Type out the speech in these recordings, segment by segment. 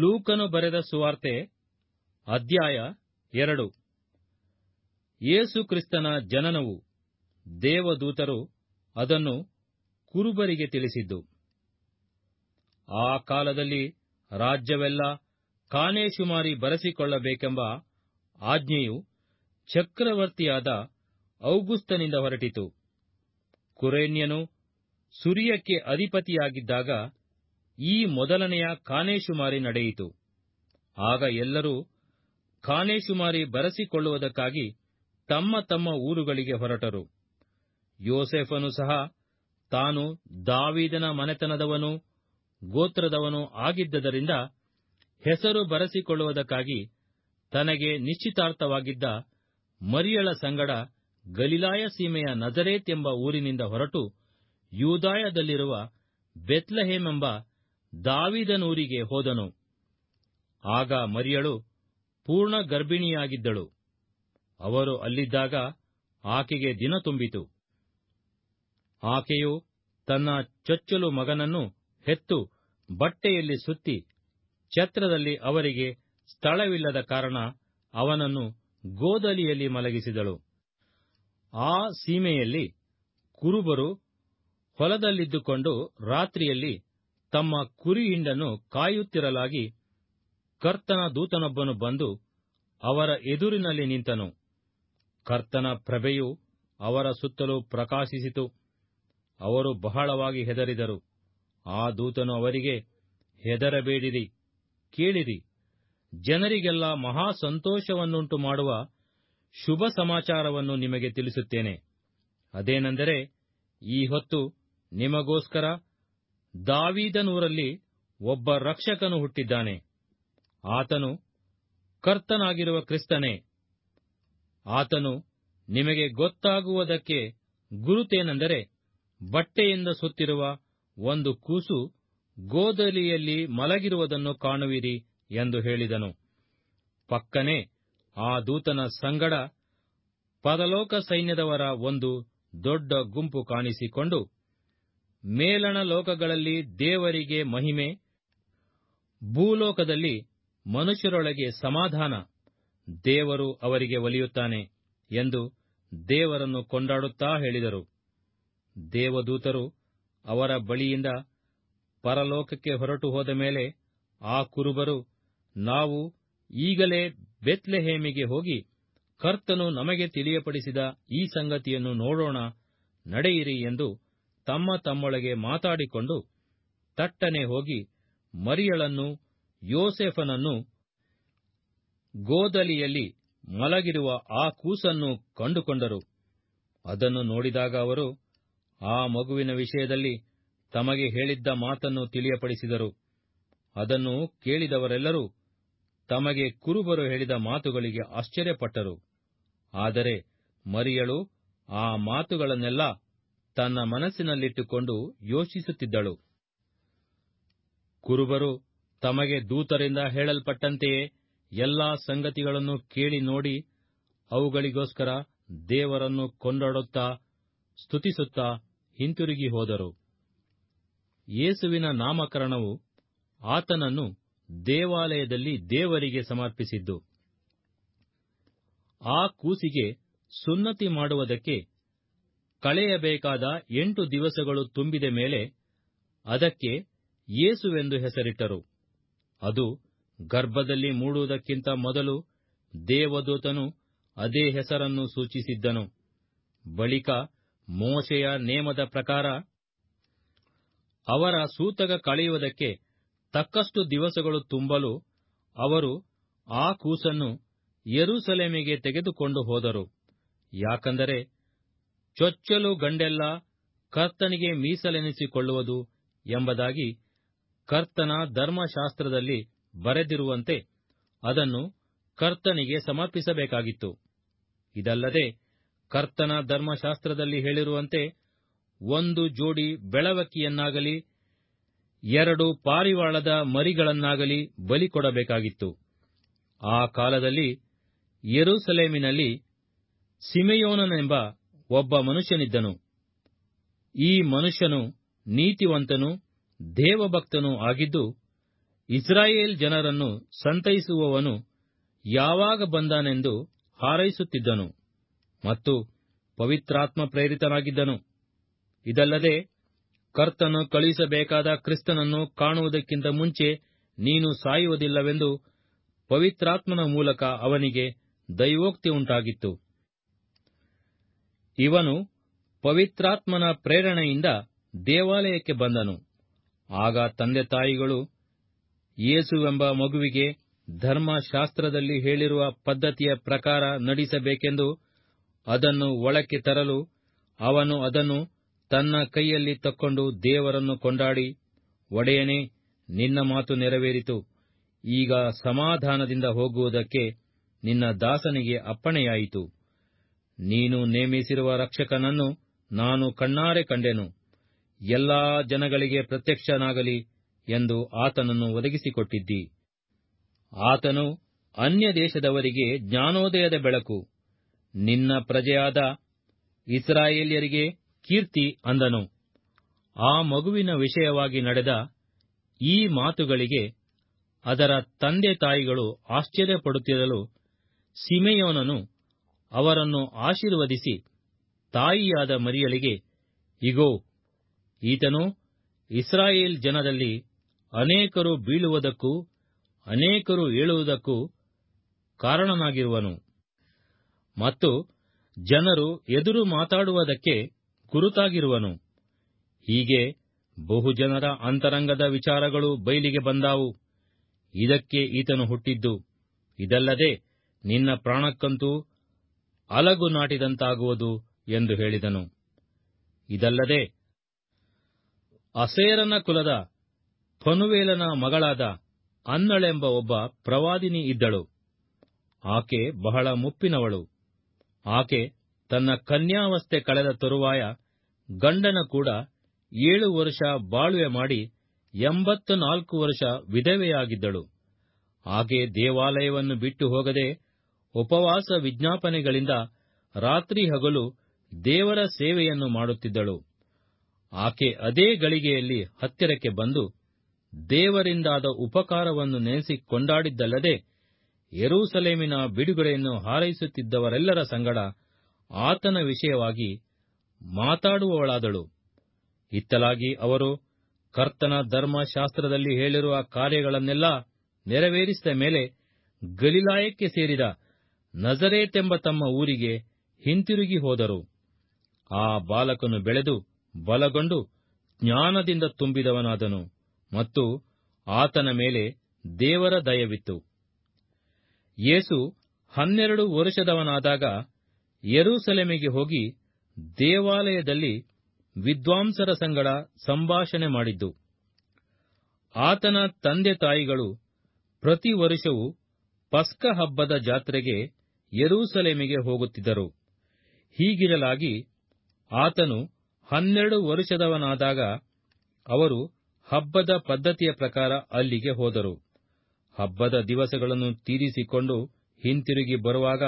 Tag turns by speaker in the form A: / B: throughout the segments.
A: ಲೂಕನು ಬರೆದ ಸುವಾರ್ತೆ, ಅಧ್ಯಾಯ ಎರಡು. ಯೇಸು ಕ್ರಿಸ್ತನ ಜನನವು, ದೇವದೂತರು ಅದನ್ನು ಕುರುಬರಿಗೆ ತಿಳಿಸಿದ್ದು. ಆ ಕಾಲದಲ್ಲಿ ರಾಜ್ಯವೆಲ್ಲ ಕಾನೇಶುಮಾರಿ ಬರೆಸಿಕೊಳ್ಳಬೇಕೆಂಬ ಆಜ್ಞೆಯು ಚಕ್ರವರ್ತಿಯಾದ ಔಗುಸ್ತನಿಂದ ಹೊರಟಿತು. ಕುರೇನ್ಯನು ಸುರಿಯಕ್ಕೆ ಅಧಿಪತಿಯಾಗಿದ್ದಾಗ ಈ ಮೊದಲನೆಯ ಕಾನೇಶುಮಾರಿ ನಡೆಯಿತು. ಆಗ ಎಲ್ಲರೂ ಕಾನೇಶುಮಾರಿ ಬರೆಸಿಕೊಳ್ಳುವುದಕ್ಕಾಗಿ ತಮ್ಮ ತಮ್ಮ ಊರುಗಳಿಗೆ ಹೊರಟರು. ಯೋಸೆಫನು ಸಹ ತಾನು ದಾವೀದನ ಮನೆತನದವನೂ, ಗೋತ್ರದವನೂ ಆಗಿದ್ದರಿಂದ ಹೆಸರು ಬರೆಸಿಕೊಳ್ಳುವುದಕ್ಕಾಗಿ ತನಗೆ ನಿಶ್ಚಿತಾರ್ಥವಾಗಿದ್ದ ಮರಿಯಳ ಸಂಗಡ ಗಲಿಲಾಯ ಸೀಮೆಯ ನಜರೇತ್ ಎಂಬ ಊರಿನಿಂದ ಹೊರಟು ಯೂದಾಯದಲ್ಲಿರುವ ಬೆತ್ಲಹೇಮೆಂಬ ದಾವೀದನೂರಿಗೆ ಹೋದನು. ಆಗ ಮರಿಯಳು ಪೂರ್ಣ ಗರ್ಭಿಣಿಯಾಗಿದ್ದಳು. ಅವರು ಅಲ್ಲಿದ್ದಾಗ ಆಕೆಗೆ ದಿನ ತುಂಬಿತು. ಆಕೆಯು ತನ್ನ ಚೊಚ್ಚಲು ಮಗನನ್ನು ಹೆತ್ತು ಬಟ್ಟೆಯಲ್ಲಿ ಸುತ್ತಿ ಛತ್ರದಲ್ಲಿ ಅವರಿಗೆ ಸ್ಥಳವಿಲ್ಲದ ಕಾರಣ ಅವನನ್ನು ಗೋದಲಿಯಲ್ಲಿ ಮಲಗಿಸಿದಳು. ಆ ಸೀಮೆಯಲ್ಲಿ ಕುರುಬರು ಹೊಲದಲ್ಲಿದ್ದುಕೊಂಡು ರಾತ್ರಿಯಲ್ಲಿ ತಮ್ಮ ಕುರಿ ಹಿಂಡನ್ನು ಕಾಯುತ್ತಿರಲಾಗಿ ಕರ್ತನ ದೂತನೊಬ್ಬನು ಬಂದು ಅವರ ಎದುರಿನಲ್ಲಿ ನಿಂತನು. ಕರ್ತನ ಪ್ರಭೆಯು ಅವರ ಸುತ್ತಲೂ ಪ್ರಕಾಶಿಸಿತು. ಅವರು ಬಹಳವಾಗಿ ಹೆದರಿದರು. ಆ ದೂತನು ಅವರಿಗೆ, ಹೆದರಬೇಡಿರಿ, ಕೇಳಿರಿ. ಜನರಿಗೆಲ್ಲ ಮಹಾ ಸಂತೋಷವನ್ನುಂಟು ಮಾಡುವ ಶುಭ ಸಮಾಚಾರವನ್ನು ನಿಮಗೆ ತಿಳಿಸುತ್ತೇನೆ. ಅದೇನೆಂದರೆ, ಈ ಹೊತ್ತು ನಿಮಗೋಸ್ಕರ ದಾವೀದನೂರಲ್ಲಿ ಒಬ್ಬ ರಕ್ಷಕನು ಹುಟ್ಟಿದ್ದಾನೆ. ಆತನು ಕರ್ತನಾಗಿರುವ ಕ್ರಿಸ್ತನೇ. ಆತನು ನಿಮಗೆ ಗೊತ್ತಾಗುವುದಕ್ಕೆ ಗುರುತೇನೆಂದರೆ ಬಟ್ಟೆಯಿಂದ ಸುತ್ತಿರುವ ಒಂದು ಕೂಸು ಗೋದಲಿಯಲ್ಲಿ ಮಲಗಿರುವುದನ್ನು ಕಾಣುವಿರಿ ಎಂದು ಹೇಳಿದನು. ಪಕ್ಕನೆ ಆ ದೂತನ ಸಂಗಡ ಪರಲೋಕ ಸೈನ್ಯದವರ ಒಂದು ದೊಡ್ಡ ಗುಂಪು ಕಾಣಿಸಿಕೊಂಡು ಮೇಲಣ ಲೋಕಗಳಲ್ಲಿ ದೇವರಿಗೆ ಮಹಿಮೆ, ಭೂಲೋಕದಲ್ಲಿ ಮನುಷ್ಯರೊಳಗೆ ಸಮಾಧಾನ, ದೇವರು ಅವರಿಗೆ ಒಲಿಯುತ್ತಾನೆ ಎಂದು ದೇವರನ್ನು ಕೊಂಡಾಡುತ್ತಾ ಹೇಳಿದರು. ದೇವದೂತರು ಅವರ ಬಳಿಯಿಂದ ಪರಲೋಕಕ್ಕೆ ಹೊರಟು ಹೋದ ಮೇಲೆ ಆ ಕುರುಬರು, ನಾವು ಈಗಲೇ ಬೆತ್ಲೆಹೇಮಿಗೆ ಹೋಗಿ ಕರ್ತನು ನಮಗೆ ತಿಳಿಯಪಡಿಸಿದ ಈ ಸಂಗತಿಯನ್ನು ನೋಡೋಣ, ನಡೆಯಿರಿ ಎಂದು ತಮ್ಮ ತಮ್ಮೊಳಗೆ ಮಾತಾಡಿಕೊಂಡು ತಟ್ಟನೆ ಹೋಗಿ ಮರಿಯಳನ್ನು, ಯೋಸೆಫನನ್ನು ಗೋದಲಿಯಲ್ಲಿ ಮಲಗಿರುವ ಆ ಕೂಸನ್ನು ಕಂಡುಕೊಂಡರು. ಅದನ್ನು ನೋಡಿದಾಗ ಅವರು ಆ ಮಗುವಿನ ವಿಷಯದಲ್ಲಿ ತಮಗೆ ಹೇಳಿದ್ದ ಮಾತನ್ನು ತಿಳಿಯಪಡಿಸಿದರು. ಅದನ್ನು ಕೇಳಿದವರೆಲ್ಲರೂ ತಮಗೆ ಕುರುಬರು ಹೇಳಿದ ಮಾತುಗಳಿಗೆ ಆಶ್ಚರ್ಯಪಟ್ಟರು. ಆದರೆ ಮರಿಯಳು ಆ ಮಾತುಗಳನ್ನೆಲ್ಲ ತನ್ನ ಮನಸ್ಸಿನಲ್ಲಿಟ್ಟುಕೊಂಡು ಯೋಚಿಸುತ್ತಿದ್ದಳು. ಕುರುಬರು, ತಮಗೆ ದೂತರಿಂದ ಹೇಳಲ್ಪಟ್ಟಂತೆಯೇ ಎಲ್ಲಾ ಸಂಗತಿಗಳನ್ನು ಕೇಳಿ ನೋಡಿ, ಅವುಗಳಿಗೋಸ್ಕರ ದೇವರನ್ನು ಕೊಂಡಾಡುತ್ತಾ ಸ್ತುತಿಸುತ್ತಾ ಹಿಂತಿರುಗಿ ಹೋದರು. ಯೇಸುವಿನ ನಾಮಕರಣವು ಆತನನ್ನು ದೇವಾಲಯದಲ್ಲಿ ದೇವರಿಗೆ ಸಮರ್ಪಿಸಿದ್ದು. ಆ ಕೂಸಿಗೆ ಸುನ್ನತಿ ಮಾಡುವುದಕ್ಕೆ ಕಳೆಯಬೇಕಾದ ಎಂಟು ದಿವಸಗಳು ತುಂಬಿದ ಮೇಲೆ ಅದಕ್ಕೆ ಯೇಸುವೆಂದು ಹೆಸರಿಟ್ಟರು. ಅದು ಗರ್ಭದಲ್ಲಿ ಮೂಡುವುದಕ್ಕಿಂತ ಮೊದಲು ದೇವದೂತನು ಅದೇ ಹೆಸರನ್ನು ಸೂಚಿಸಿದ್ದನು. ಬಳಿಕ ಮೋಶೆಯ ನೇಮದ ಪ್ರಕಾರ ಅವರ ಸೂತಕ ಕಳೆಯುವುದಕ್ಕೆ ತಕ್ಕಷ್ಟು ದಿವಸಗಳು ತುಂಬಲು ಅವರು ಆ ಕೂಸನ್ನು ಯೆರೂಸಲೇಮಿಗೆ ತೆಗೆದುಕೊಂಡು ಹೋದರು. ಯಾಕಂದರೆ ಚೊಚ್ಚಲು ಗಂಡೆಲ್ಲ ಕರ್ತನಿಗೆ ಮೀಸಲೆನಿಸಿಕೊಳ್ಳುವುದು ಎಂಬುದಾಗಿ ಕರ್ತನ ಧರ್ಮಶಾಸ್ತ್ರದಲ್ಲಿ ಬರೆದಿರುವಂತೆ ಅದನ್ನು ಕರ್ತನಿಗೆ ಸಮರ್ಪಿಸಬೇಕಾಗಿತ್ತು. ಇದಲ್ಲದೆ ಕರ್ತನ ಧರ್ಮಶಾಸ್ತ್ರದಲ್ಲಿ ಹೇಳಿರುವಂತೆ ಒಂದು ಜೋಡಿ ಬೆಳವಕ್ಕಿಯನ್ನಾಗಲಿ, ಎರಡು ಪಾರಿವಾಳದ ಮರಿಗಳನ್ನಾಗಲಿ ಬಲಿಕೊಡಬೇಕಾಗಿತ್ತು ಆ ಕಾಲದಲ್ಲಿ ಯೆರೂಸಲೇಮಿನಲ್ಲಿ ಸಿಮೆಯೋನನೆಂಬ ಒಬ್ಬ ಮನುಷ್ಯನಿದ್ದನು. ಈ ಮನುಷ್ಯನು ನೀತಿವಂತನೂ ದೇವಭಕ್ತನೂ ಆಗಿದ್ದು, ಇಸ್ರಾಯೇಲ್ ಜನರನ್ನು ಸಂತೈಸುವವನು ಯಾವಾಗ ಬಂದಾನೆಂದು ಹಾರೈಸುತ್ತಿದ್ದನು ಮತ್ತು ಪವಿತ್ರಾತ್ಮ ಪ್ರೇರಿತನಾಗಿದ್ದನು. ಇದಲ್ಲದೆ, ಕರ್ತನು ಕಳುಹಿಸಬೇಕಾದ ಕ್ರಿಸ್ತನನ್ನು ಕಾಣುವುದಕ್ಕಿಂತ ಮುಂಚೆ ನೀನು ಸಾಯುವುದಿಲ್ಲವೆಂದು ಪವಿತ್ರಾತ್ಮನ ಮೂಲಕ ಅವನಿಗೆ ದೈವೋಕ್ತಿ ಉಂಟಾಗಿತ್ತು. ಇವನು ಪವಿತ್ರಾತ್ಮನ ಪ್ರೇರಣೆಯಿಂದ ದೇವಾಲಯಕ್ಕೆ ಬಂದನು. ಆಗ ತಂದೆ ತಾಯಿಗಳು ಯೇಸುವೆಂಬ ಮಗುವಿಗೆ ಧರ್ಮಶಾಸ್ತ್ರದಲ್ಲಿ ಹೇಳಿರುವ ಪದ್ಧತಿಯ ಪ್ರಕಾರ ನಡೆಸಬೇಕೆಂದು ಅದನ್ನು ಒಳಕ್ಕೆ ತರಲು ಅವನು ಅದನ್ನು ತನ್ನ ಕೈಯಲ್ಲಿ ತಕ್ಕೊಂಡು ದೇವರನ್ನು ಕೊಂಡಾಡಿ, ಒಡೆಯನೇ, ನಿನ್ನ ಮಾತು ನೆರವೇರಿತು. ಈಗ ಸಮಾಧಾನದಿಂದ ಹೋಗುವುದಕ್ಕೆ ನಿನ್ನ ದಾಸನಿಗೆ ಅಪ್ಪಣೆಯಾಯಿತು. ನೀನು ನೇಮಿಸಿರುವ ರಕ್ಷಕನನ್ನು ನಾನು ಕಣ್ಣಾರೆ ಕಂಡೆನು. ಎಲ್ಲಾ ಜನಗಳಿಗೆ ಪ್ರತ್ಯಕ್ಷನಾಗಲಿ ಎಂದು ಆತನನ್ನು ಒದಗಿಸಿಕೊಟ್ಟಿದ್ದಿ. ಆತನು ಅನ್ಯ ದೇಶದವರಿಗೆ ಜ್ಞಾನೋದಯದ ಬೆಳಕು. ನಿನ್ನ ಪ್ರಜೆಯಾದ ಇಸ್ರಾಯೇಲ್ಯರಿಗೆ ಕೀರ್ತಿ ಅಂದನು. ಆ ಮಗುವಿನ ವಿಷಯವಾಗಿ ನಡೆದ ಈ ಮಾತುಗಳಿಗೆ ಅದರ ತಂದೆ ತಾಯಿಗಳು ಆಶ್ಚರ್ಯಪಡುತ್ತಿರಲು ಸಿಮೆಯೋನನು ಅವರನ್ನು ಆಶೀರ್ವದಿಸಿ ತಾಯಿಯಾದ ಮರಿಯಳಿಗೆ, ಇಗೋ, ಈತನು ಇಸ್ರಾಯೇಲ್ ಜನರಲ್ಲಿ ಅನೇಕರು ಬೀಳುವುದಕ್ಕೂ, ಅನೇಕರು ಏಳುವುದಕ್ಕೂ ಕಾರಣನಾಗಿರುವನು. ಮತ್ತು ಜನರು ಎದುರು ಮಾತಾಡುವುದಕ್ಕೆ ಗುರುತಾಗಿರುವನು ಹೀಗೆ ಬಹುಜನರ ಅಂತರಂಗದ ವಿಚಾರಗಳು ಬಯಲಿಗೆ ಬಂದಾವು. ಇದಕ್ಕೆ ಈತನು ಹುಟ್ಟಿದ್ದು. ಇದಲ್ಲದೆ ನಿನ್ನ ಪ್ರಾಣಕ್ಕಂತೂ ಅಲಗು ನಾಟಿದಂತಾಗುವುದು ಎಂದು ಹೇಳಿದನು. ಇದಲ್ಲದೆ ಅಸೇರನ ಕುಲದ ಫನುವೇಲನ ಮಗಳಾದ ಅನ್ನಳೆಂಬ ಒಬ್ಬ ಪ್ರವಾದಿನಿ ಇದ್ದಳು. ಆಕೆ ಬಹಳ ಮುಪ್ಪಿನವಳು. ಆಕೆ ತನ್ನ ಕನ್ಯಾವಸ್ಥೆ ಕಳೆದ ತರುವಾಯ ಗಂಡನ ಕೂಡ ಏಳು ವರ್ಷ ಬಾಳ್ವೆ ಮಾಡಿ ಎಂಬತ್ತ ವರ್ಷ ವಿಧವೆಯಾಗಿದ್ದಳು. ಆಕೆ ದೇವಾಲಯವನ್ನು ಬಿಟ್ಟು ಹೋಗದೆ ಉಪವಾಸ ವಿಜ್ಞಾಪನೆಗಳಿಂದ ರಾತ್ರಿ ಹಗಲು ದೇವರ ಸೇವೆಯನ್ನು ಮಾಡುತ್ತಿದ್ದಳು. ಆಕೆ ಅದೇ ಗಳಿಗೆಯಲ್ಲಿ ಹತ್ತಿರಕ್ಕೆ ಬಂದು ದೇವರಿಂದಾದ ಉಪಕಾರವನ್ನು ನೆನೆಸಿ ಕೊಂಡಾಡಿದ್ದಲ್ಲದೆ ಯೆರೂಸಲೇಮಿನ ಬಿಡುಗಡೆಯನ್ನು ಹಾರೈಸುತ್ತಿದ್ದವರೆಲ್ಲರ ಸಂಗಡ ಆತನ ವಿಷಯವಾಗಿ ಮಾತಾಡುವವಳಾದಳು. ಇತ್ತಲಾಗಿ ಅವರು ಕರ್ತನ ಧರ್ಮಶಾಸ್ತ್ರದಲ್ಲಿ ಹೇಳಿರುವ ಕಾರ್ಯಗಳನ್ನೆಲ್ಲ ನೆರವೇರಿಸಿದ ಮೇಲೆ ಗಲಿಲಾಯಕ್ಕೆ ಸೇರಿದ ನಜರೇತೆಂಬ ತಮ್ಮ ಊರಿಗೆ ಹಿಂತಿರುಗಿ ಹೋದರು. ಆ ಬಾಲಕನು ಬೆಳೆದು ಬಲಗೊಂಡು ಜ್ಞಾನದಿಂದ ತುಂಬಿದವನಾದನು ಮತ್ತು ಆತನ ಮೇಲೆ ದೇವರ ದಯವಿತ್ತು. ಯೇಸು ಹನ್ನೆರಡು ವರ್ಷದವನಾದಾಗ ಯೆರೂಸಲೇಮಿಗೆ ಹೋಗಿ ದೇವಾಲಯದಲ್ಲಿ ವಿದ್ವಾಂಸರ ಸಂಗಡ ಸಂಭಾಷಣೆ ಮಾಡಿದ್ದು. ಆತನ ತಂದೆ ತಾಯಿಗಳು ಪ್ರತಿ ವರುಷವೂ ಪಸ್ಕ ಹಬ್ಬದ ಜಾತ್ರೆಗೆ ಯೆರೂಸಲೇಮಿಗೆ ಹೋಗುತ್ತಿದ್ದರು. ಹೀಗಿರಲಾಗಿ ಆತನು ಹನ್ನೆರಡು ವರ್ಷದವನಾದಾಗ ಅವರು ಹಬ್ಬದ ಪದ್ಧತಿಯ ಪ್ರಕಾರ ಅಲ್ಲಿಗೆ ಹೋದರು. ಹಬ್ಬದ ದಿವಸಗಳನ್ನು ತೀರಿಸಿಕೊಂಡು ಹಿಂತಿರುಗಿ ಬರುವಾಗ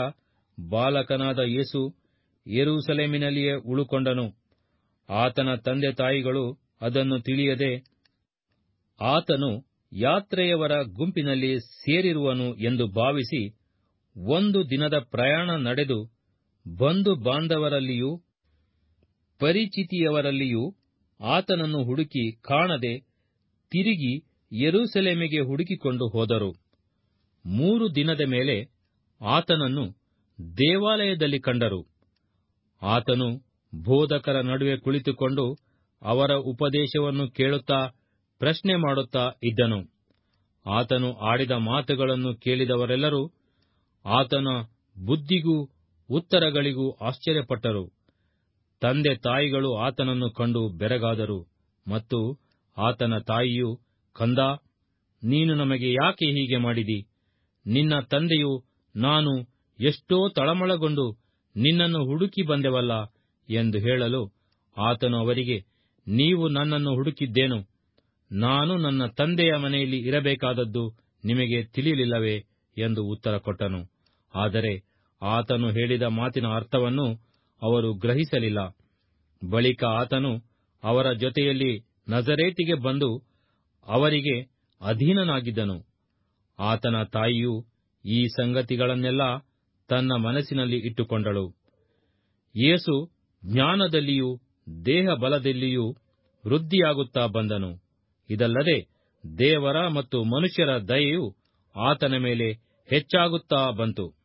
A: ಬಾಲಕನಾದ ಯೇಸು ಯೆರೂಸಲೇಮಿನಲ್ಲಿಯೇ ಉಳುಕೊಂಡನು. ಆತನ ತಂದೆ ತಾಯಿಗಳು ಅದನ್ನು ತಿಳಿಯದೆ ಆತನು ಯಾತ್ರೆಯವರ ಗುಂಪಿನಲ್ಲಿ ಸೇರಿರುವನು ಎಂದು ಭಾವಿಸಿ ಒಂದು ದಿನದ ಪ್ರಯಾಣ ನಡೆದು ಬಂಧು ಬಾಂಧವರಲ್ಲಿಯೂ, ಪರಿಚಿತಿಯವರಲ್ಲಿಯೂ ಆತನನ್ನು ಹುಡುಕಿ ಕಾಣದೆ ತಿರುಗಿ ಯೆರೂಸಲೇಮಿಗೆ ಹುಡುಕಿಕೊಂಡು ಹೋದರು. ಮೂರು ದಿನದ ಮೇಲೆ ಆತನನ್ನು ದೇವಾಲಯದಲ್ಲಿ ಕಂಡರು. ಆತನು ಬೋಧಕರ ನಡುವೆ ಕುಳಿತುಕೊಂಡು ಅವರ ಉಪದೇಶವನ್ನು ಕೇಳುತ್ತಾ ಪ್ರಶ್ನೆ ಮಾಡುತ್ತಾ ಇದ್ದನು. ಆತನು ಆಡಿದ ಮಾತುಗಳನ್ನು ಕೇಳಿದವರೆಲ್ಲರೂ ಆತನ ಬುದ್ಧಿಗೂ ಉತ್ತರಗಳಿಗೂ ಆಶ್ಚರ್ಯಪಟ್ಟರು. ತಂದೆ ತಾಯಿಗಳು ಆತನನ್ನು ಕಂಡು ಬೆರಗಾದರು ಮತ್ತು ಆತನ ತಾಯಿಯು, ಕಂದ, ನೀನು ನಮಗೆ ಯಾಕೆ ಹೀಗೆ ಮಾಡಿದಿ? ನಿನ್ನ ತಂದೆಯು ನಾನು ಎಷ್ಟೋ ತಳಮಳಗೊಂಡು ನಿನ್ನನ್ನು ಹುಡುಕಿ ಬಂದೆವಲ್ಲ? ಎಂದು ಹೇಳಲು ಆತನು ಅವರಿಗೆ, ನೀವು ನನ್ನನ್ನು ಹುಡುಕಿದ್ದೇನು? ನಾನು ನನ್ನ ತಂದೆಯ ಮನೆಯಲ್ಲಿ ಇರಬೇಕಾದದ್ದು ನಿಮಗೆ ತಿಳಿಯಲಿಲ್ಲವೇ ಎಂದು ಉತ್ತರ ಕೊಟ್ಟನು. ಆದರೆ ಆತನು ಹೇಳಿದ ಮಾತಿನ ಅರ್ಥವನ್ನು ಅವರು ಗ್ರಹಿಸಲಿಲ್ಲ. ಬಳಿಕ ಆತನು ಅವರ ಜೊತೆಯಲ್ಲಿ ನಜರೇತಿಗೆ ಬಂದು ಅವರಿಗೆ ಅಧೀನನಾಗಿದ್ದನು. ಆತನ ತಾಯಿಯು ಈ ಸಂಗತಿಗಳನ್ನೆಲ್ಲ ತನ್ನ ಮನಸ್ಸಿನಲ್ಲಿ ಇಟ್ಟುಕೊಂಡಳು. ಯೇಸು ಜ್ಞಾನದಲ್ಲಿಯೂ ದೇಹ ಬಲದಲ್ಲಿಯೂ ವೃದ್ಧಿಯಾಗುತ್ತಾ ಬಂದನು. ಇದಲ್ಲದೆ ದೇವರ ಮತ್ತು ಮನುಷ್ಯರ ದಯೆಯು ಆತನ ಮೇಲೆ ಹೆಚ್ಚಾಗುತ್ತಾ ಬಂತು.